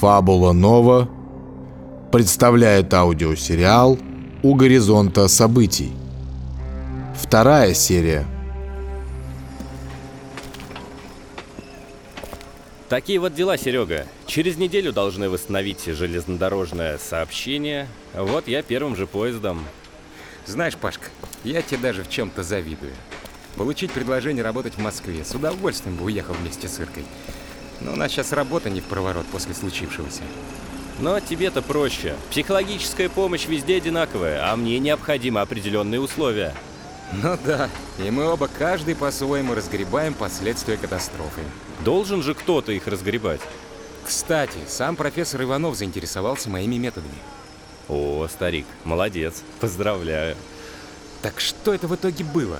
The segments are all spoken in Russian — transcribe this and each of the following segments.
Фабула Нова представляет аудиосериал «У горизонта событий». Вторая серия. Такие вот дела, Серега. Через неделю должны восстановить железнодорожное сообщение. Вот я первым же поездом. Знаешь, Пашка, я тебе даже в чем-то завидую. Получить предложение работать в Москве с удовольствием бы уехал вместе с Иркой. Но у нас сейчас работа не в проворот после случившегося. Но тебе-то проще. Психологическая помощь везде одинаковая, а мне необходимы определенные условия. Ну да, и мы оба каждый по-своему разгребаем последствия катастрофы. Должен же кто-то их разгребать. Кстати, сам профессор Иванов заинтересовался моими методами. О, старик, молодец. Поздравляю. Так что это в итоге было?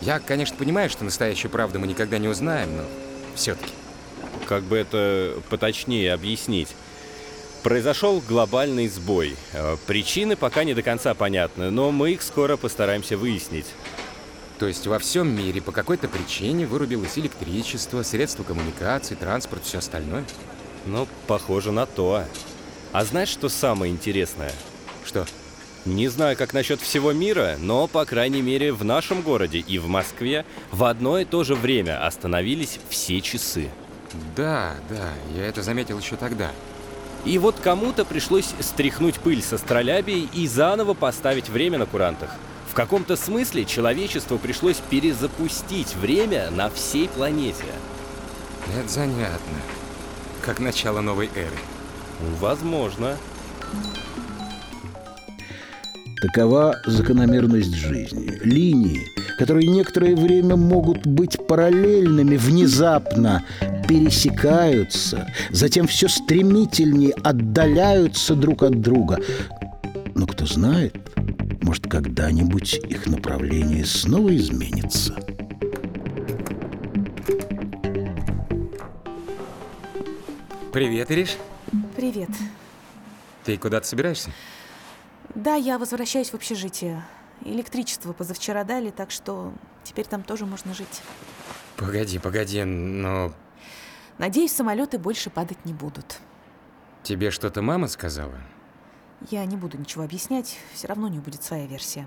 Я, конечно, понимаю, что настоящую правду мы никогда не узнаем, но все-таки. Как бы это поточнее объяснить? Произошел глобальный сбой. Э, Причины пока не до конца понятны, но мы их скоро постараемся выяснить. То есть во всем мире по какой-то причине вырубилось электричество, средства коммуникации, транспорт, все остальное? Ну, похоже на то. А знаешь, что самое интересное? Что? Не знаю, как насчет всего мира, но, по крайней мере, в нашем городе и в Москве в одно и то же время остановились все часы. Да, да, я это заметил еще тогда. И вот кому-то пришлось стряхнуть пыль со астролябией и заново поставить время на курантах. В каком-то смысле человечеству пришлось перезапустить время на всей планете. Это занятно. Как начало новой эры. Возможно. Такова закономерность жизни. Линии, которые некоторое время могут быть параллельными, внезапно пересекаются, затем все стремительнее отдаляются друг от друга. Но кто знает, может, когда-нибудь их направление снова изменится. Привет, Ириш. Привет. Ты куда-то собираешься? Да, я возвращаюсь в общежитие. Электричество позавчера дали, так что теперь там тоже можно жить. Погоди, погоди, но Надеюсь, самолеты больше падать не будут. тебе что-то мама сказала? Я не буду ничего объяснять, все равно не будет своя версия.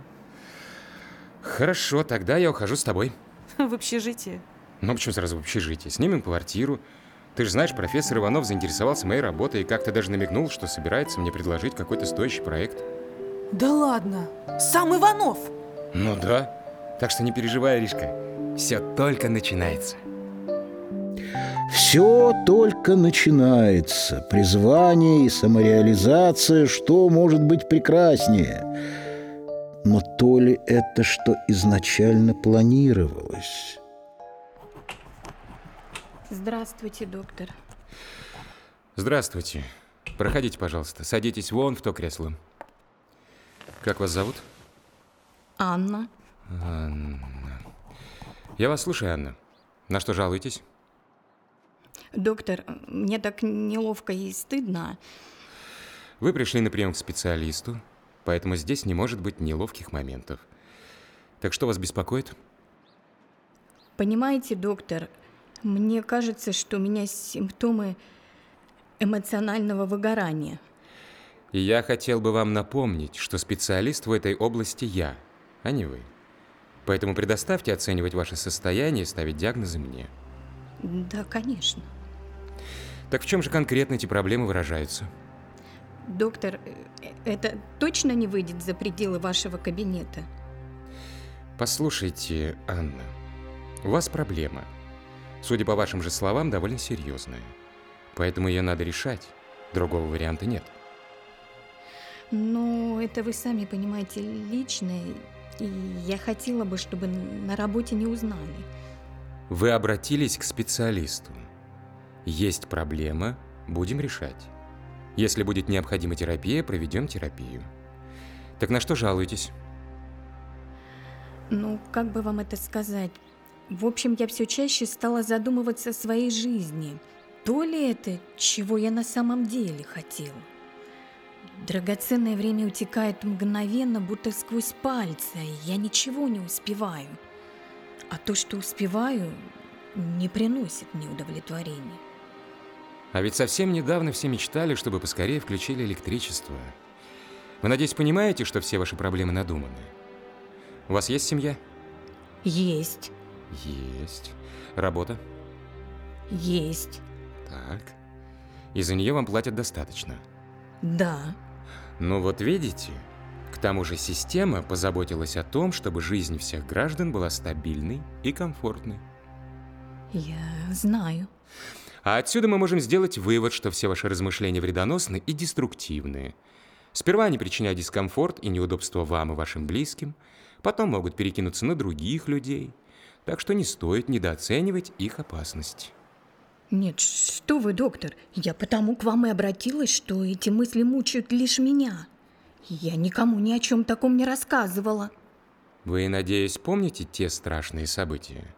Хорошо, тогда я ухожу с тобой. В общежитие. Ну, почему сразу в общежитие? Снимем квартиру. Ты же знаешь, профессор Иванов заинтересовался моей работой и как-то даже намекнул, что собирается мне предложить какой-то стоящий проект. Да ладно, сам Иванов! Ну да. Так что не переживай, Ришка. Все только начинается. Все только начинается. Призвание и самореализация, что может быть прекраснее? Но то ли это, что изначально планировалось? Здравствуйте, доктор. Здравствуйте. Проходите, пожалуйста. Садитесь вон в то кресло. Как вас зовут? Анна. Я вас слушаю, Анна. На что жалуетесь? Доктор, мне так неловко и стыдно. Вы пришли на прием к специалисту, поэтому здесь не может быть неловких моментов. Так что вас беспокоит? Понимаете, доктор, мне кажется, что у меня симптомы эмоционального выгорания. И я хотел бы вам напомнить, что специалист в этой области я, а не вы. Поэтому предоставьте оценивать ваше состояние и ставить диагнозы мне. Да, конечно. Так в чем же конкретно эти проблемы выражаются? Доктор, э, это точно не выйдет за пределы вашего кабинета? Послушайте, Анна, у вас проблема. Судя по вашим же словам, довольно серьезная. Поэтому ее надо решать. Другого варианта нет. Но это вы сами понимаете личное, и я хотела бы, чтобы на работе не узнали. Вы обратились к специалисту. Есть проблема, будем решать. Если будет необходима терапия, проведем терапию. Так на что жалуетесь? Ну, как бы вам это сказать? В общем, я все чаще стала задумываться о своей жизни. То ли это, чего я на самом деле хотела? Драгоценное время утекает мгновенно, будто сквозь пальцы, и я ничего не успеваю. А то, что успеваю, не приносит мне удовлетворения. А ведь совсем недавно все мечтали, чтобы поскорее включили электричество. Вы, надеюсь, понимаете, что все ваши проблемы надуманы? У вас есть семья? Есть, Есть. Работа? есть, Так. И за нее вам платят достаточно. да. Ну вот видите, к тому же система позаботилась о том, чтобы жизнь всех граждан была стабильной и комфортной. Я знаю. А отсюда мы можем сделать вывод, что все ваши размышления вредоносны и деструктивны. Сперва они причиняют дискомфорт и неудобство вам и вашим близким, потом могут перекинуться на других людей. Так что не стоит недооценивать их опасность. Нет, что вы, доктор, я потому к вам и обратилась, что эти мысли мучают лишь меня. Я никому ни о чем таком не рассказывала. Вы, надеюсь, помните те страшные события?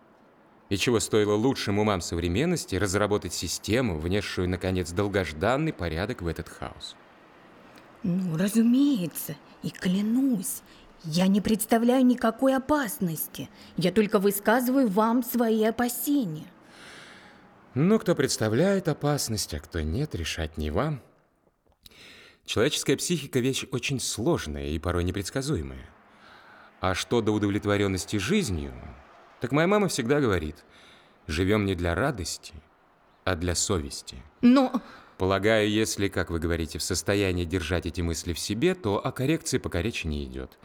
И чего стоило лучшим умам современности разработать систему, внесшую, наконец, долгожданный порядок в этот хаос? Ну, разумеется, и клянусь, я не представляю никакой опасности. Я только высказываю вам свои опасения. Ну, кто представляет опасность, а кто нет, решать не вам. Человеческая психика – вещь очень сложная и порой непредсказуемая. А что до удовлетворенности жизнью, так моя мама всегда говорит, живем не для радости, а для совести. Но Полагаю, если, как вы говорите, в состоянии держать эти мысли в себе, то о коррекции пока речи не идет.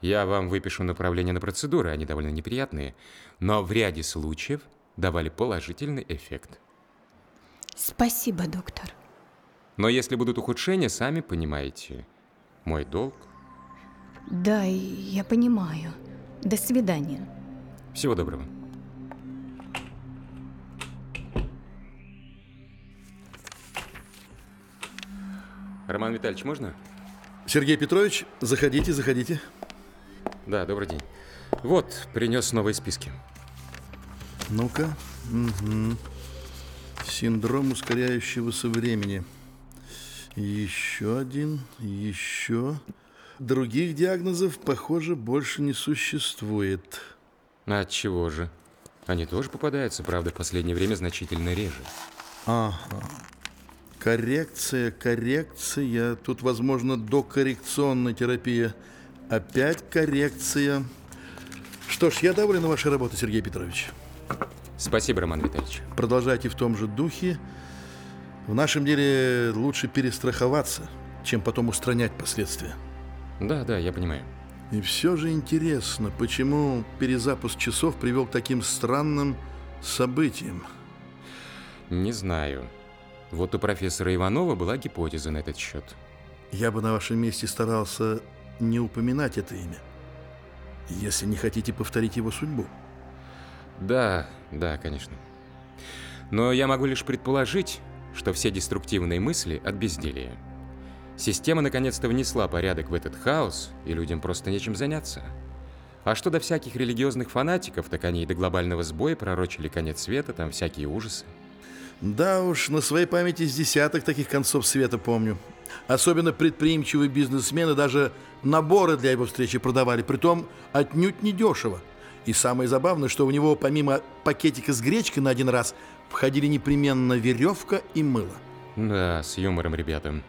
Я вам выпишу направление на процедуры, они довольно неприятные, но в ряде случаев давали положительный эффект. спасибо, доктор. Но если будут ухудшения, сами понимаете, мой долг. Да, я понимаю. До свидания. Всего доброго. Роман Витальевич, можно? Сергей Петрович, заходите, заходите. Да, добрый день. Вот, принес новые списки. Ну-ка. Синдром ускоряющегося времени. Еще один, еще. Других диагнозов, похоже, больше не существует. А от чего же? Они тоже попадаются, правда, в последнее время значительно реже. Ага. Коррекция, коррекция. Тут, возможно, докоррекционная терапия. Опять коррекция. Что ж, я доволен вашей работой, Сергей Петрович. Спасибо, Роман Витальевич. Продолжайте в том же духе. В нашем деле лучше перестраховаться, чем потом устранять последствия. Да, да, я понимаю. И все же интересно, почему перезапуск часов привел к таким странным событиям. Не знаю. Вот у профессора Иванова была гипотеза на этот счет. Я бы на вашем месте старался не упоминать это имя, если не хотите повторить его судьбу. Да, да, конечно. Но я могу лишь предположить, что все деструктивные мысли от безделия. Система наконец-то внесла порядок в этот хаос, и людям просто нечем заняться. А что до всяких религиозных фанатиков, так они и до глобального сбоя пророчили конец света, там всякие ужасы. Да уж, на своей памяти с десяток таких концов света помню. Особенно предприимчивые бизнесмены даже наборы для его встречи продавали, притом отнюдь не дешево. И самое забавное, что у него помимо пакетика с гречкой на один раз входили непременно веревка и мыло. Да, с юмором, ребята.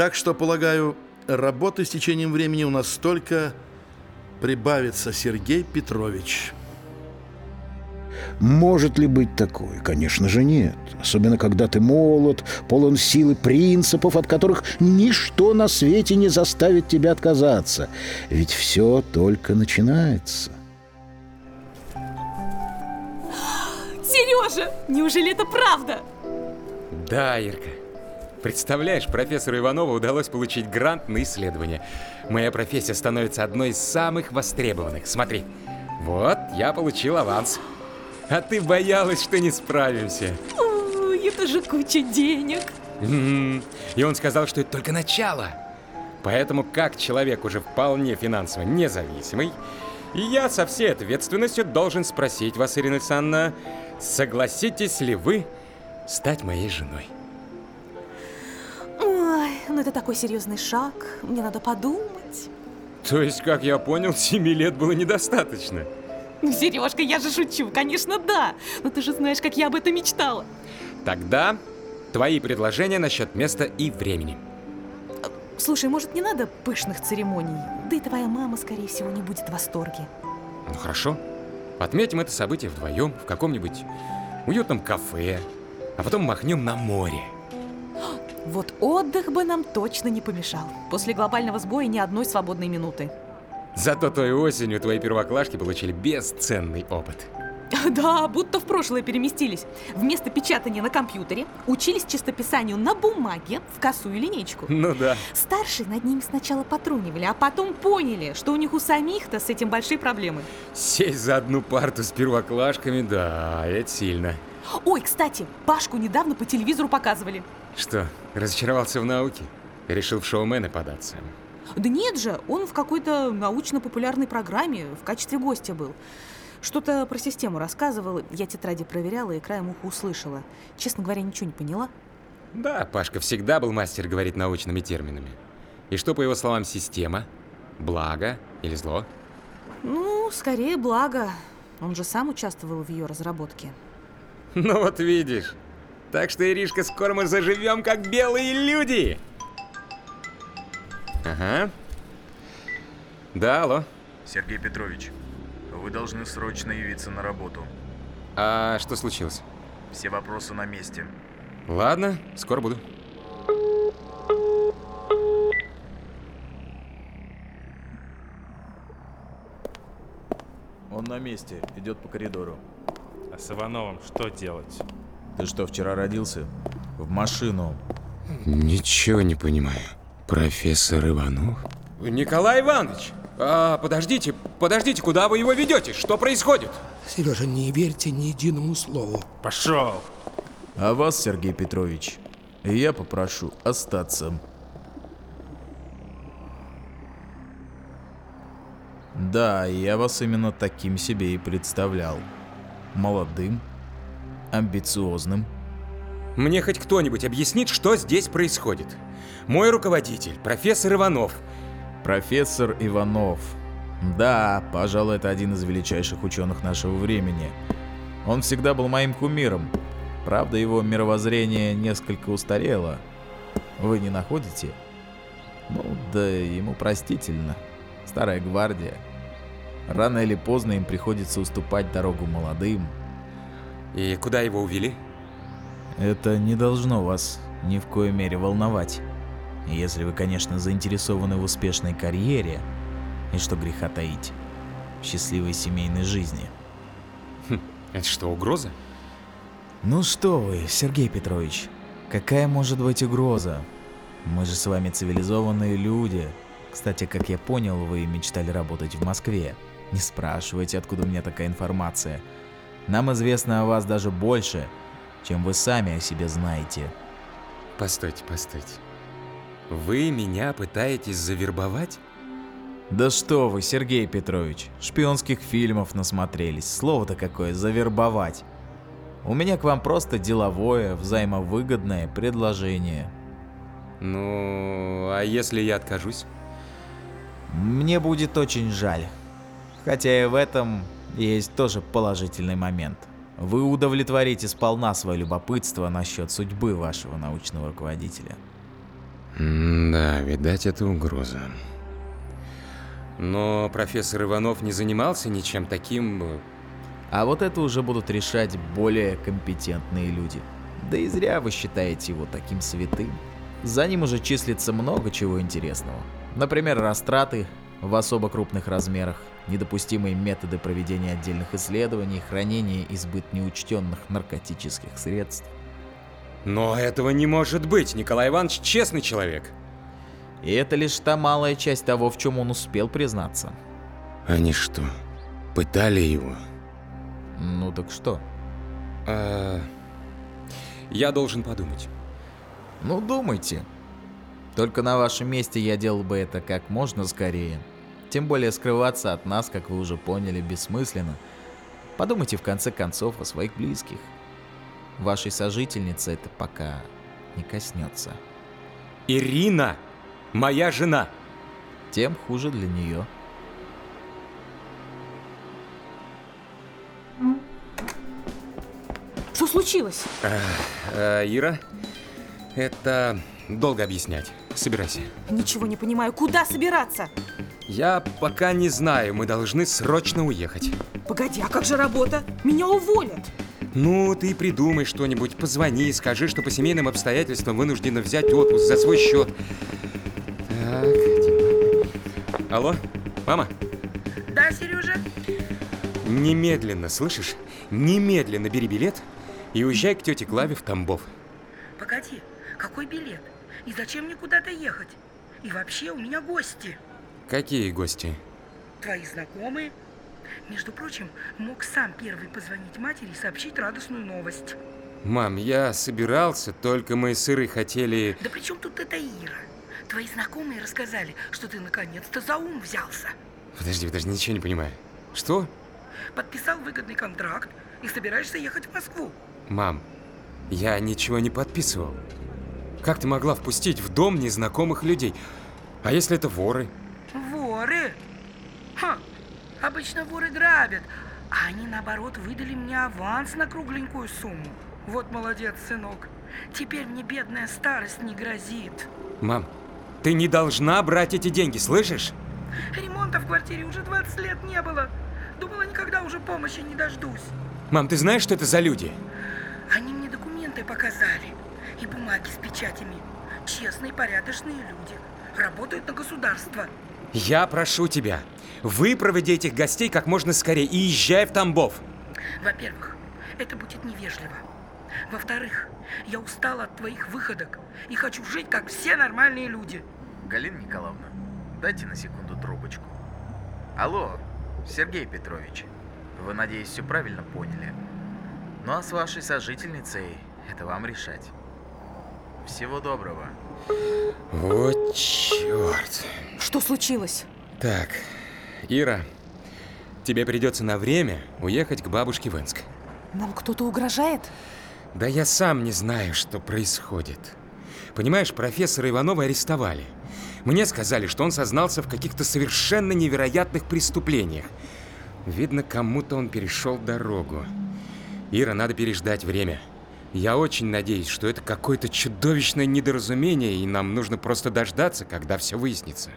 Так что, полагаю, работы с течением времени у нас только прибавится, Сергей Петрович. Может ли быть такое? Конечно же нет. Особенно, когда ты молод, полон силы принципов, от которых ничто на свете не заставит тебя отказаться. Ведь все только начинается. Сережа, неужели это правда? Да, Ирка. Представляешь, профессору Иванову удалось получить грант на исследование. Моя профессия становится одной из самых востребованных. Смотри, вот я получил аванс. А ты боялась, что не справимся. Ой, это же куча денег. И он сказал, что это только начало. Поэтому, как человек уже вполне финансово независимый, я со всей ответственностью должен спросить вас, Ирина Александровна, согласитесь ли вы стать моей женой? Ой, ну это такой серьезный шаг. Мне надо подумать. То есть, как я понял, семи лет было недостаточно. Ну, Сережка, я же шучу. Конечно, да. Но ты же знаешь, как я об этом мечтала. Тогда Твои предложения насчет места и времени. Слушай, может, не надо пышных церемоний? Да и твоя мама, скорее всего, не будет в восторге. Ну хорошо. Отметим это событие вдвоем в каком-нибудь уютном кафе, а потом махнем на море. Вот отдых бы нам точно не помешал. После глобального сбоя ни одной свободной минуты. Зато той осенью твои первоклашки получили бесценный опыт. Да, будто в прошлое переместились. Вместо печатания на компьютере учились чистописанию на бумаге в косую линейку. Ну да. Старшие над ними сначала потрунивали, а потом поняли, что у них у самих-то с этим большие проблемы. Сесть за одну парту с первоклашками, да, это сильно. Ой, кстати, Пашку недавно по телевизору показывали. Что, разочаровался в науке? Решил в шоумены податься? Да нет же, он в какой-то научно-популярной программе в качестве гостя был. Что-то про систему рассказывал, я тетради проверяла и краем уха услышала. Честно говоря, ничего не поняла. Да, Пашка всегда был мастер говорить научными терминами. И что, по его словам, система? Благо или зло? Ну, скорее благо. Он же сам участвовал в ее разработке. Ну вот видишь. Так что, Иришка, скоро мы заживем как белые люди. Ага. Да, алло. Сергей Петрович, вы должны срочно явиться на работу. А что случилось? Все вопросы на месте. Ладно, скоро буду. Он на месте, идет по коридору. С Ивановым что делать? Ты что, вчера родился? В машину. Ничего не понимаю. Профессор Иванов? Николай Иванович! А, подождите, подождите, куда вы его ведете? Что происходит? Сережа, не верьте ни единому слову. Пошел! А вас, Сергей Петрович, я попрошу остаться. Да, я вас именно таким себе и представлял. Молодым, амбициозным. Мне хоть кто-нибудь объяснит, что здесь происходит? Мой руководитель, профессор Иванов. Профессор Иванов. Да, пожалуй, это один из величайших ученых нашего времени. Он всегда был моим кумиром. Правда, его мировоззрение несколько устарело. Вы не находите? Ну, да ему простительно. Старая гвардия. Рано или поздно им приходится уступать дорогу молодым. И куда его увели? Это не должно вас ни в коей мере волновать. Если вы, конечно, заинтересованы в успешной карьере и, что греха таить, в счастливой семейной жизни. Хм, это что, угроза? Ну что вы, Сергей Петрович, какая может быть угроза? Мы же с вами цивилизованные люди. Кстати, как я понял, вы мечтали работать в Москве. Не спрашивайте, откуда у меня такая информация. Нам известно о вас даже больше, чем вы сами о себе знаете. Постойте, постойте. Вы меня пытаетесь завербовать? Да что вы, Сергей Петрович, шпионских фильмов насмотрелись. Слово-то какое, завербовать. У меня к вам просто деловое, взаимовыгодное предложение. Ну, а если я откажусь? Мне будет очень жаль. Хотя и в этом есть тоже положительный момент. Вы удовлетворите сполна свое любопытство насчет судьбы вашего научного руководителя. М да, видать, это угроза. Но профессор Иванов не занимался ничем таким... э, А вот это уже будут решать более компетентные люди. Да и зря вы считаете его таким святым. За ним уже числится много чего интересного. Например, растраты в особо крупных размерах, недопустимые методы проведения отдельных исследований, хранение и сбыт неучтенных наркотических средств. Но этого не может быть, Николай Иванович честный человек. И это лишь та малая часть того, в чем он успел признаться. Они что, пытали его? Ну так что? А, я должен подумать. Ну думайте. Только на вашем месте я делал бы это как можно скорее. Тем более скрываться от нас, как вы уже поняли, бессмысленно. Подумайте в конце концов о своих близких. Вашей сожительнице это пока не коснется. Ирина! Моя жена! Тем хуже для нее. Что случилось? Э, Ира, Это долго объяснять. Собирайся. Ничего не понимаю, куда собираться? Я пока не знаю, мы должны срочно уехать. Погоди, а как же работа? Меня уволят. Ну, ты придумай что-нибудь, позвони, скажи, что по семейным обстоятельствам вынуждена взять отпуск за свой счет. Так, Дима. Алло, мама? Да, Сережа? Немедленно, слышишь? Немедленно бери билет и уезжай к тете Клаве в Тамбов. Погоди, какой билет? И зачем мне куда-то ехать? И вообще у меня гости. Какие гости? Твои знакомые. Между прочим, мог сам первый позвонить матери и сообщить радостную новость. Мам, я собирался, только мы с Ирой хотели... Да при чем тут эта Ира? Твои знакомые рассказали, что ты наконец-то за ум взялся. Подожди, подожди, ничего не понимаю. Что? Подписал выгодный контракт и собираешься ехать в Москву. Мам, я ничего не подписывал. Как ты могла впустить в дом незнакомых людей? А если это? Воры? Обычно воры грабят, а они, наоборот, выдали мне аванс на кругленькую сумму. Вот молодец, сынок. Теперь мне бедная старость не грозит. Мам, ты не должна брать эти деньги, слышишь? Ремонта в квартире уже 20 лет не было. Думала, никогда уже помощи не дождусь. Мам, ты знаешь, что это за люди? Они мне документы показали. И бумаги с печатями. Честные, порядочные люди. Работают на государство. Я прошу тебя, выпроводи этих гостей как можно скорее и езжай в Тамбов. Во-первых, это будет невежливо. Во-вторых, я устала от твоих выходок и хочу жить, как все нормальные люди. Галина Николаевна, дайте на секунду трубочку. Алло, Сергей Петрович. Вы, надеюсь, все правильно поняли. Ну а с вашей сожительницей это вам решать. Всего доброго. Вот черт. Что случилось? Так, Ира, тебе придется на время уехать к бабушке в Энск. Нам кто-то угрожает? Да я сам не знаю, что происходит. Понимаешь, профессора Иванова арестовали. Мне сказали, что он сознался в каких-то совершенно невероятных преступлениях. Видно, кому-то он перешел дорогу. Ира, надо переждать время. Я очень надеюсь, что это какое-то чудовищное недоразумение, и нам нужно просто дождаться, когда все выяснится.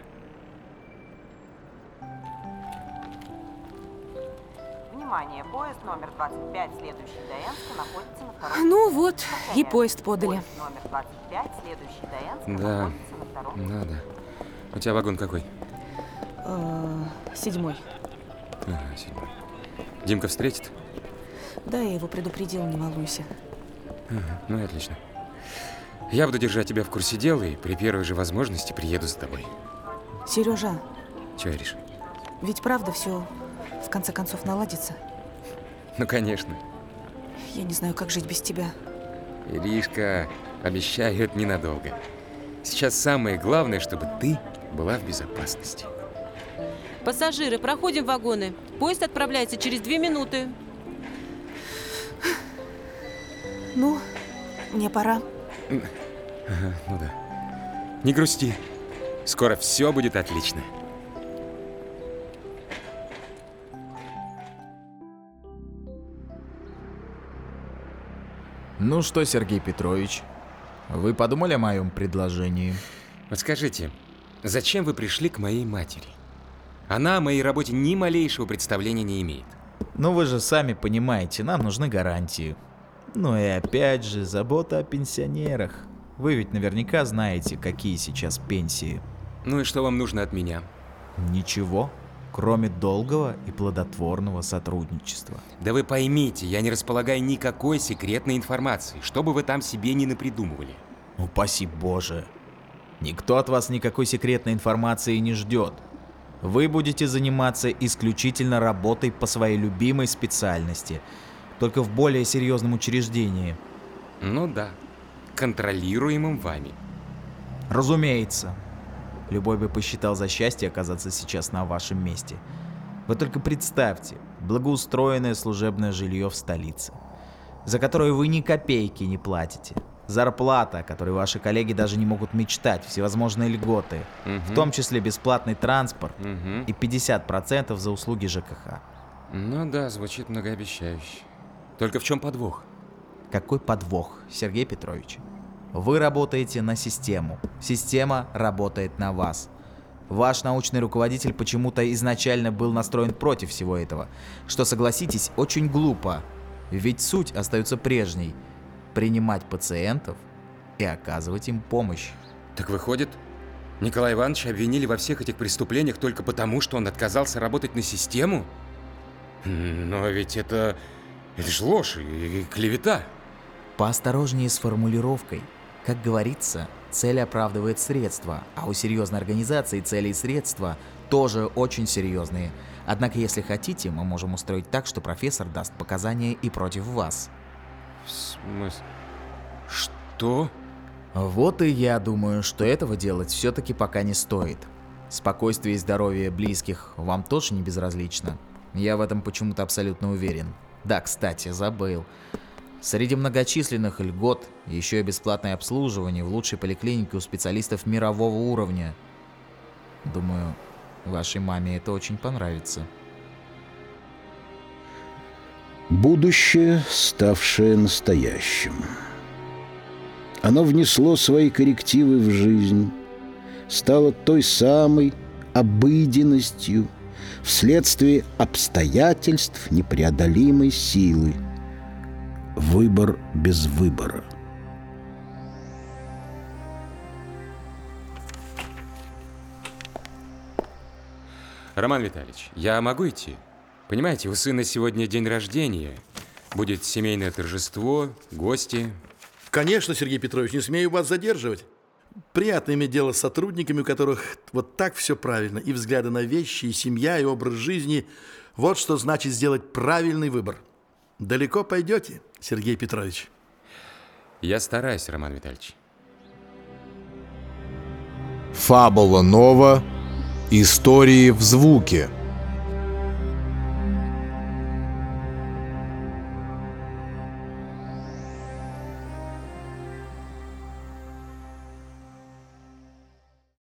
Внимание, поезд номер 25, следующий до Энска, находится на втором... Ну вот, и поезд подали. Поезд номер 25, следующий до Энска, Да, находится на втором... надо. У тебя вагон какой? Э, седьмой. Ага, седьмой. Димка встретит? Да, я его предупредила, не волнуйся. Ну и отлично. Я буду держать тебя в курсе дела и при первой же возможности приеду за тобой. Сережа, Чего, Ириш? ведь правда все в конце концов наладится? Ну, конечно. Я не знаю, как жить без тебя. Иришка, обещаю, это ненадолго. Сейчас самое главное, чтобы ты была в безопасности. Пассажиры, проходим вагоны. Поезд отправляется через две минуты. Ну, мне пора. Ага, ну да. Не грусти. Скоро все будет отлично. Ну что, Сергей Петрович, вы подумали о моем предложении? Вот скажите, зачем вы пришли к моей матери? Она о моей работе ни малейшего представления не имеет. Ну вы же сами понимаете, нам нужны гарантии. Ну и опять же, забота о пенсионерах. Вы ведь наверняка знаете, какие сейчас пенсии. Ну и что вам нужно от меня? Ничего, кроме долгого и плодотворного сотрудничества. Да вы поймите, я не располагаю никакой секретной информации, что бы вы там себе не напридумывали. Упаси Боже. Никто от вас никакой секретной информации не ждет. Вы будете заниматься исключительно работой по своей любимой специальности, только в более серьезном учреждении. Ну да, контролируемым вами. Разумеется. Любой бы посчитал за счастье оказаться сейчас на вашем месте. Вы только представьте, благоустроенное служебное жилье в столице, за которое вы ни копейки не платите. Зарплата, о которой ваши коллеги даже не могут мечтать, всевозможные льготы, в Мгм. том числе бесплатный транспорт Мгм. и 50% за услуги ЖКХ. Ну да, звучит многообещающе. Только в чем подвох? Какой подвох, Сергей Петрович? Вы работаете на систему. Система работает на вас. Ваш научный руководитель почему-то изначально был настроен против всего этого, что, согласитесь, очень глупо. Ведь суть остается прежней – принимать пациентов и оказывать им помощь. Так выходит, Николая Ивановича обвинили во всех этих преступлениях только потому, что он отказался работать на систему? Но ведь это... это же ложь и клевета. Поосторожнее с формулировкой. Как говорится, цель оправдывает средства, а у серьезной организации цели и средства тоже очень серьезные. Однако, если хотите, мы можем устроить так, что профессор даст показания и против вас. В смысле? Что? Вот и я думаю, что этого делать все-таки пока не стоит. Спокойствие и здоровье близких вам тоже не безразлично. Я в этом почему-то абсолютно уверен. Да, кстати, забыл. Среди многочисленных льгот еще и бесплатное обслуживание в лучшей поликлинике у специалистов мирового уровня. Думаю, вашей маме это очень понравится. Будущее, ставшее настоящим. Оно внесло свои коррективы в жизнь, стало той самой обыденностью, вследствие обстоятельств непреодолимой силы. Выбор без выбора. Роман Витальевич, я могу идти? Понимаете, у сына сегодня день рождения. Будет семейное торжество, гости. Конечно, Сергей Петрович, не смею вас задерживать. Приятно иметь дело с сотрудниками, у которых вот так все правильно. И взгляды на вещи, и семья, и образ жизни. Вот что значит сделать правильный выбор. Далеко пойдете, Сергей Петрович? Я стараюсь, Роман Витальевич. Фабула Нова. Истории в звуке.